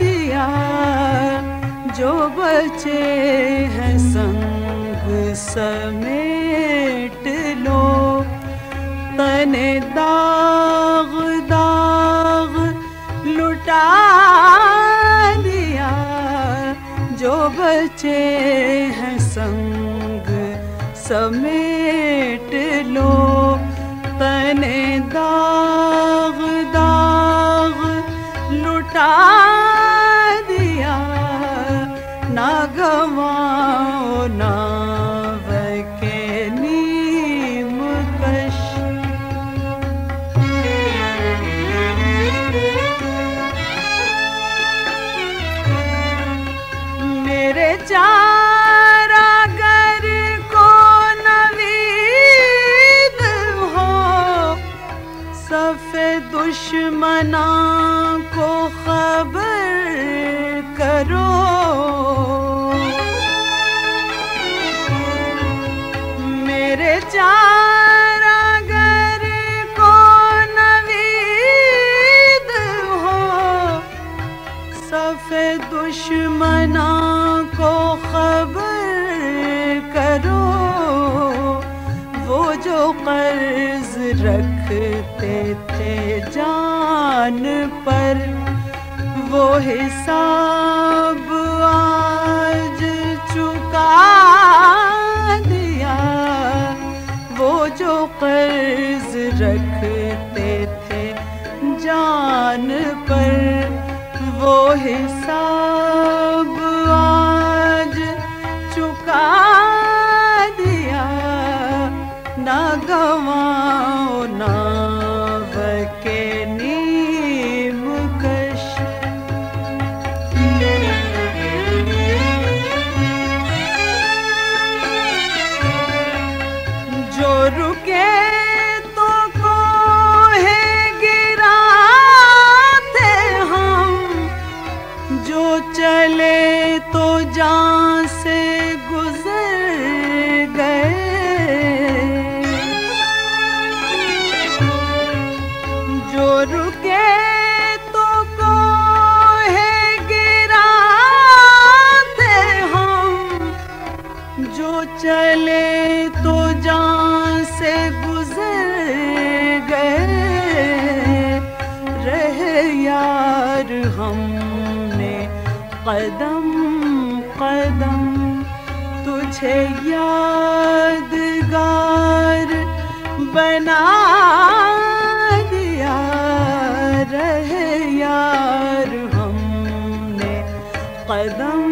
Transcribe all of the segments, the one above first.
دیا، جو بچے ہیں سنگ سمیٹ لو۔ تن داغ داغ لٹا دیا۔ جو بچے ہیں سنگ سمیٹ دیا نہ گواؤ ناو میرے چارا گر کو نوید ہو صف دشمناں کرو، وہ جو قرض رکھتے تھے جان پر، وہ حساب آج چکا دیا۔ وہ جو قرض رکھتے تھے جان پر، وہ حساب قدم قدم تجھے یادگار بنا دیا۔ رہے یار ہم نے قدم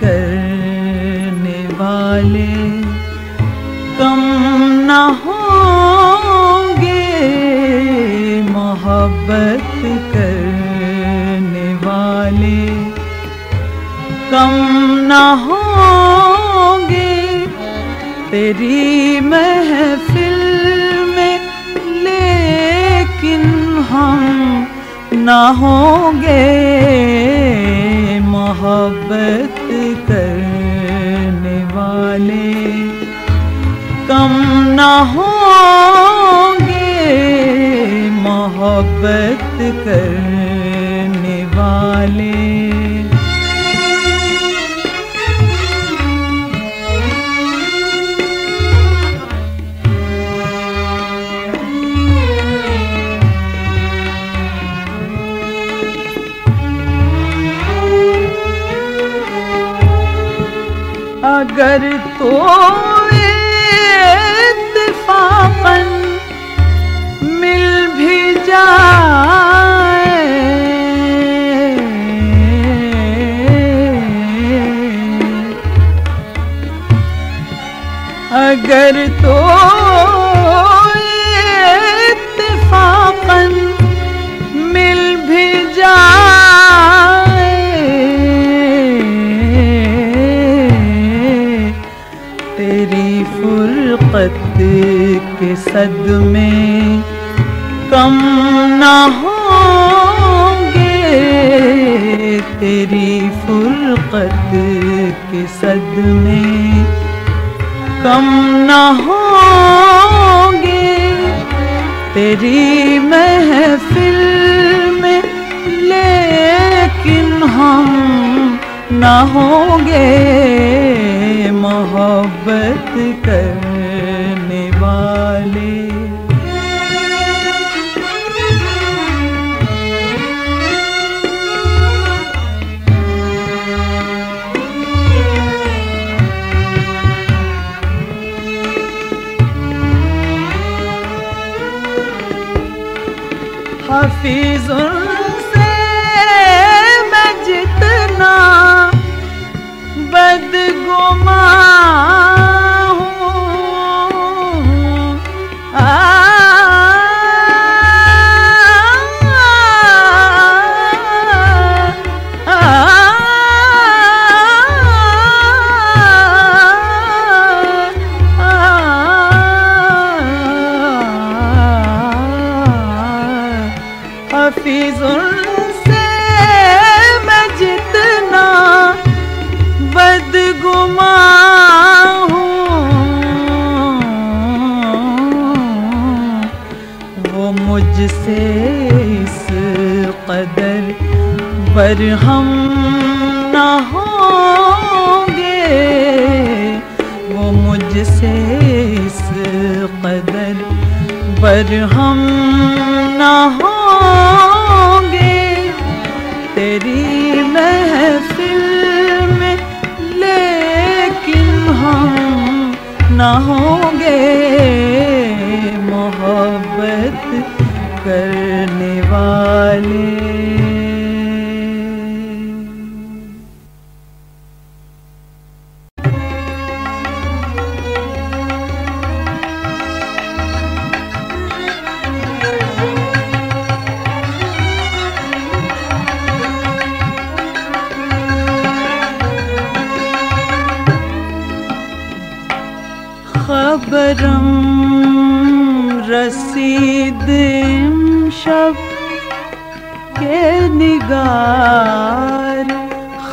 کرنے والے کم نہ ہوں گے محبت کرنے والے کم نہ ہوں گے تیری محفل میں ہم نہ ہوں گے محبت ہوں گے محبت کرنے والے۔ اگر تو فرقت کے صدمے کم نہ ہوں گے تیری فرقت کے صدمے کم نہ ہوں گے تیری محفل میں، لیکن ہم نہ ہوں گے محبت کرنے والے۔ حفیظ ماں برہم نہ ہوں گے، وہ مجھ سے اس قدر برہم نہ ہوں گے۔ تیری محفل میں لیکن ہم نہ ہوں گے۔ نگار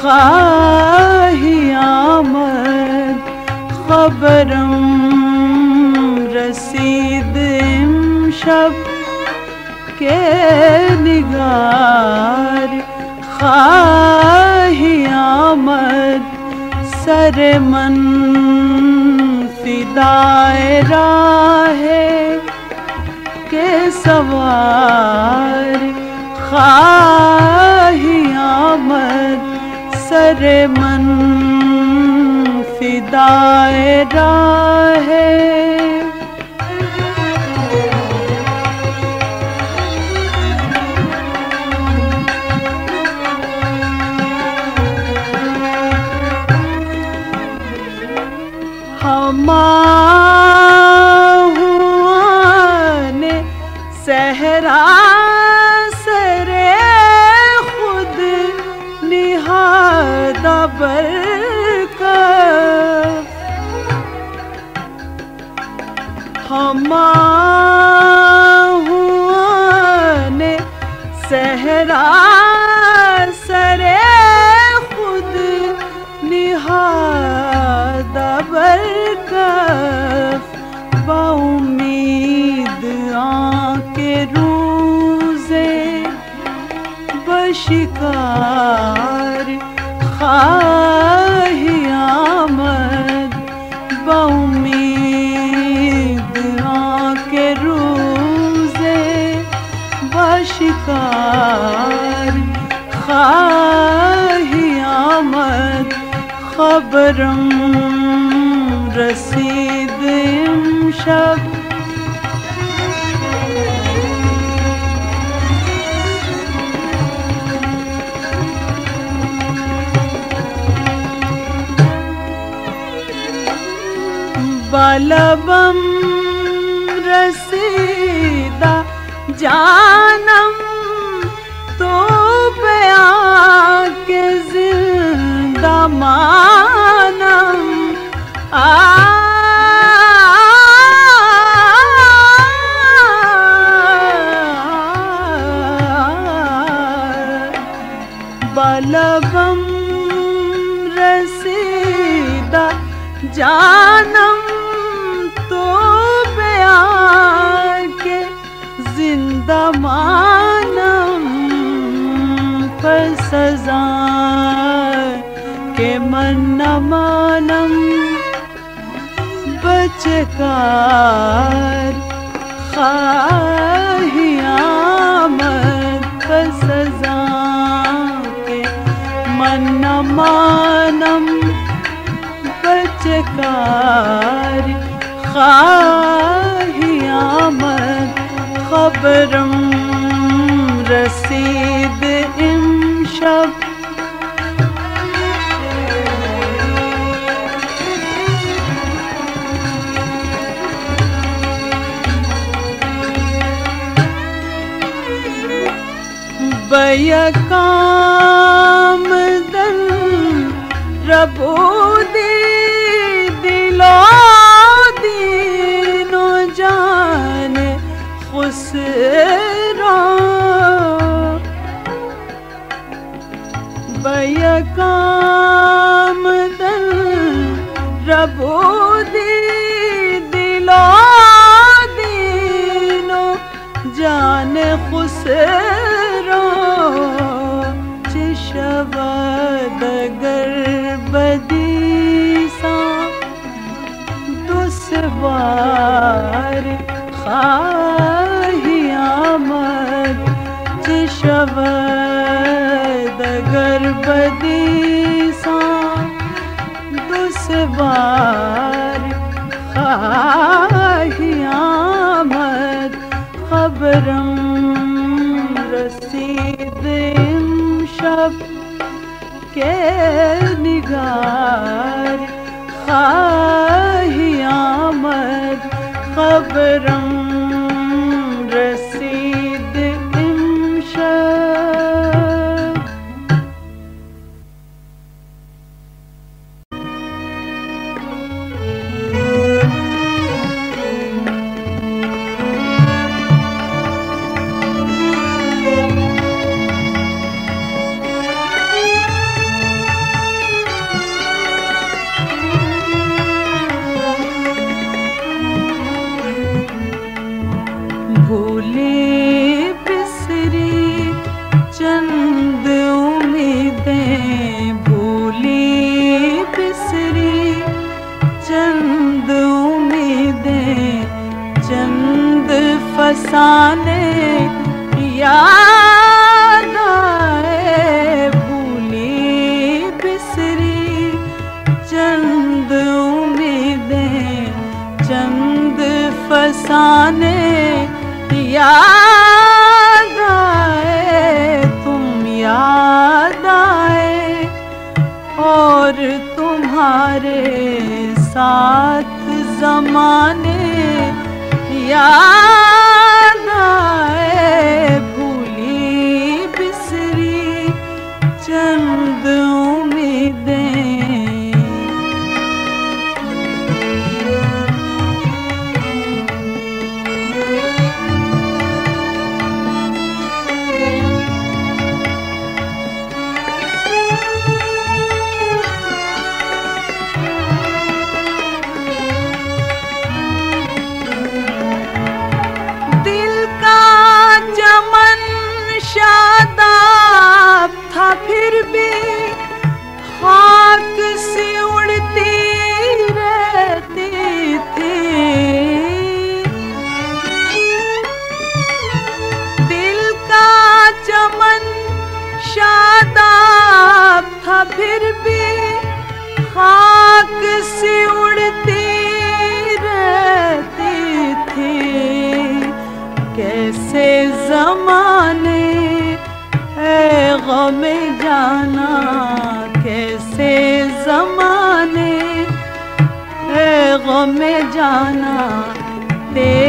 خواہی آمد، خبرم رسید شب کے نگار، خواہی آمد، سر من فدائے راہ کے سوار۔ خواہی آمد سر من فدائے راہ ہماہوں خبرم رسید امشب بالبم رسیدہ جانم بالبم رسیدہ، جانم تو بیا کے زندہ مانم پر سزا کے من نہ مانم۔ بچکار خواہی نہ مانم بچکار خواہی آمد خبرم رسید امشب بیکام دن ربو دی دلو دینو جان خسرا بیکام دن ربو دی دلو دینو جان خسرا چشبد گر سا دسوار خواہی آمد چشبد گر بدی سا دسوار خواہی آمد خبرم رسید امشب کے نگار خواہی آمد خبرم رسید فسانے یاد آئے، بھولی بسری، چند امیدیں، چند فسانے یاد آئے، تم یاد آئے اور تمہارے ساتھ زمانے یاد میں جانا کیسے زمانے غم میں جانا تیرے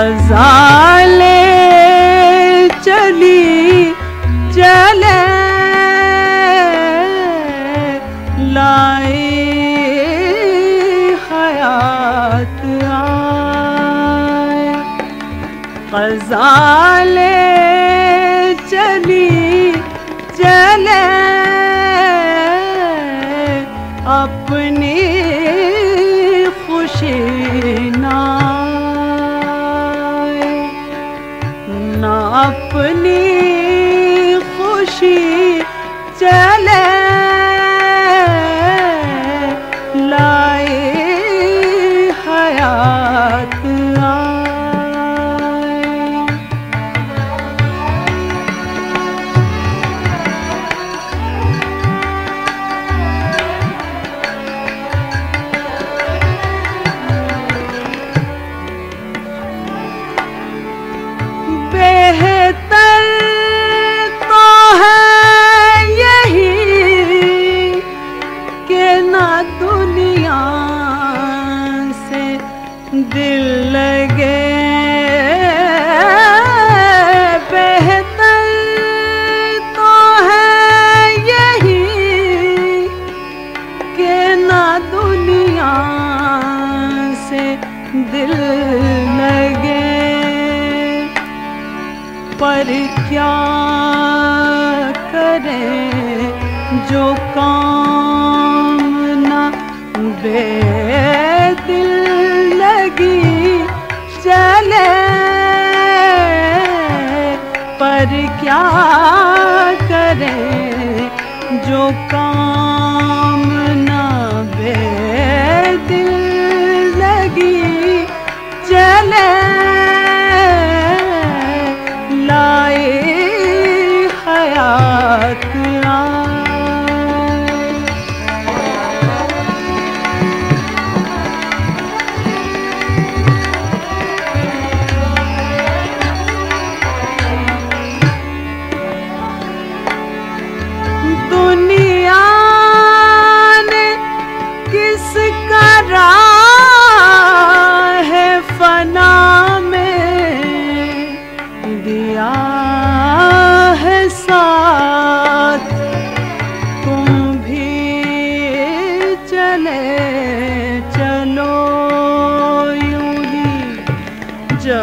غزالے چلی چلے لائی حیات آئے۔ غزالے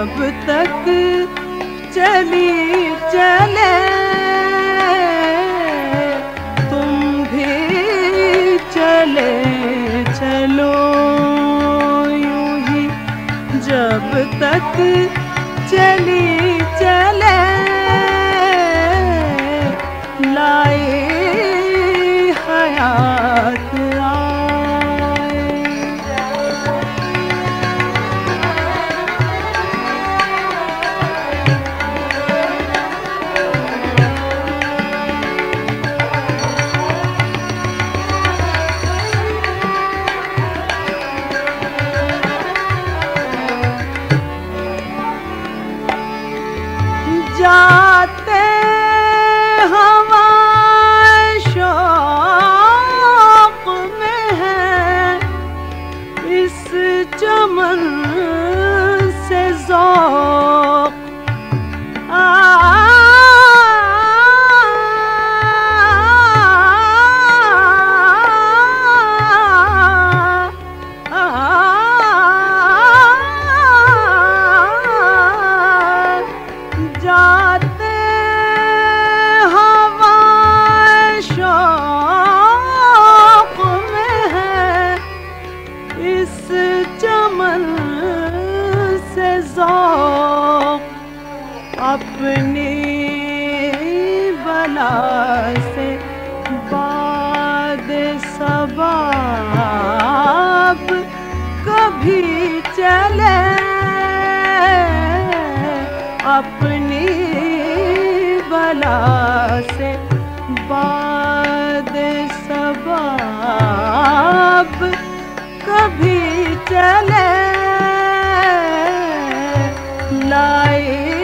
کب تک چلی چلے تم بھی چلے چلو یوں ہی جب تک چلی اپنے بلا سے باد سباب کبھی چلے اپنی بلا سے باد سباب کبھی چلے لائی